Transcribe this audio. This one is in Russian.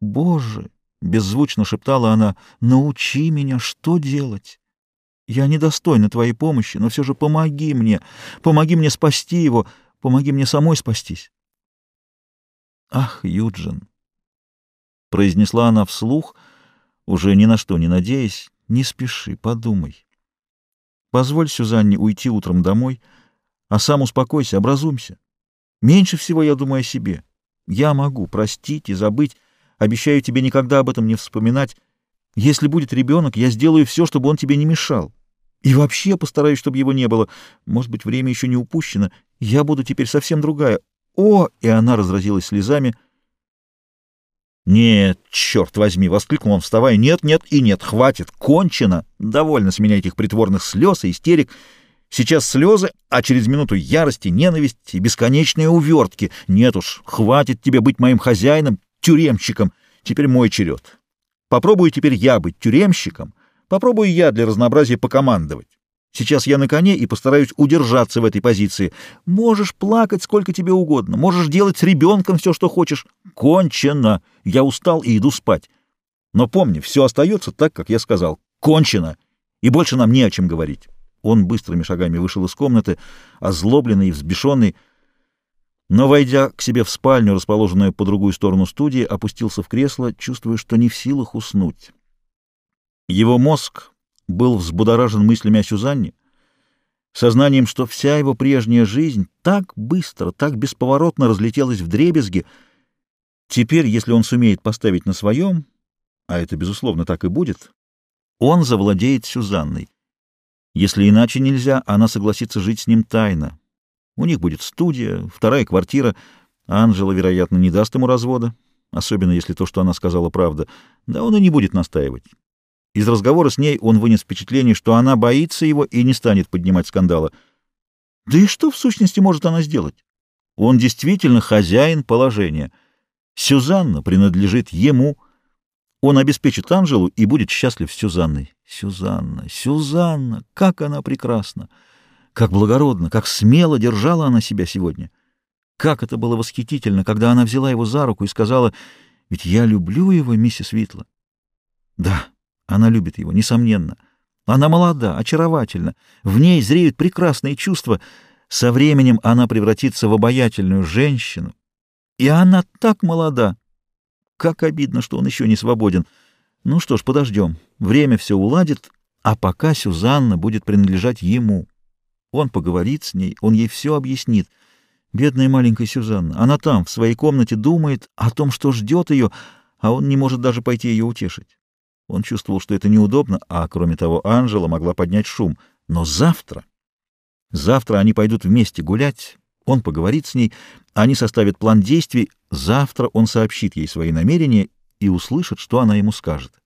«Боже!» — беззвучно шептала она. «Научи меня, что делать? Я недостойна твоей помощи, но все же помоги мне, помоги мне спасти его, помоги мне самой спастись». «Ах, Юджин!» — произнесла она вслух, уже ни на что не надеясь. «Не спеши, подумай. Позволь Сюзанне уйти утром домой, а сам успокойся, образумся. Меньше всего я думаю о себе. Я могу простить и забыть, обещаю тебе никогда об этом не вспоминать. Если будет ребенок, я сделаю все, чтобы он тебе не мешал. И вообще постараюсь, чтобы его не было. Может быть, время еще не упущено. Я буду теперь совсем другая. О!» И она разразилась слезами — «Нет, черт возьми!» — воскликнул он, вставая. «Нет, нет и нет! Хватит! Кончено! Довольно с меня этих притворных слез и истерик. Сейчас слезы, а через минуту ярости, ненависть и бесконечные увертки. Нет уж, хватит тебе быть моим хозяином, тюремщиком. Теперь мой черед. Попробую теперь я быть тюремщиком. Попробую я для разнообразия покомандовать. Сейчас я на коне и постараюсь удержаться в этой позиции. Можешь плакать сколько тебе угодно, можешь делать с ребенком все, что хочешь. Кончено. Я устал и иду спать. Но помни, все остается так, как я сказал. Кончено. И больше нам не о чем говорить. Он быстрыми шагами вышел из комнаты, озлобленный и взбешенный, но, войдя к себе в спальню, расположенную по другую сторону студии, опустился в кресло, чувствуя, что не в силах уснуть. Его мозг был взбудоражен мыслями о Сюзанне, сознанием, что вся его прежняя жизнь так быстро, так бесповоротно разлетелась в дребезги. Теперь, если он сумеет поставить на своем, а это, безусловно, так и будет, он завладеет Сюзанной. Если иначе нельзя, она согласится жить с ним тайно. У них будет студия, вторая квартира. Анжела, вероятно, не даст ему развода, особенно если то, что она сказала, правда. Да он и не будет настаивать. Из разговора с ней он вынес впечатление, что она боится его и не станет поднимать скандала. Да и что, в сущности, может она сделать? Он действительно хозяин положения. Сюзанна принадлежит ему. Он обеспечит Анжелу и будет счастлив с Сюзанной. Сюзанна, Сюзанна, как она прекрасна! Как благородно, как смело держала она себя сегодня! Как это было восхитительно, когда она взяла его за руку и сказала, «Ведь я люблю его, миссис Витла». Да, она любит его, несомненно. Она молода, очаровательна, в ней зреют прекрасные чувства. Со временем она превратится в обаятельную женщину. И она так молода. Как обидно, что он еще не свободен. Ну что ж, подождем. Время все уладит, а пока Сюзанна будет принадлежать ему. Он поговорит с ней, он ей все объяснит. Бедная маленькая Сюзанна. Она там, в своей комнате, думает о том, что ждет ее, а он не может даже пойти ее утешить. Он чувствовал, что это неудобно, а, кроме того, Анжела могла поднять шум. Но завтра... Завтра они пойдут вместе гулять, он поговорит с ней, они составят план действий, завтра он сообщит ей свои намерения и услышит, что она ему скажет.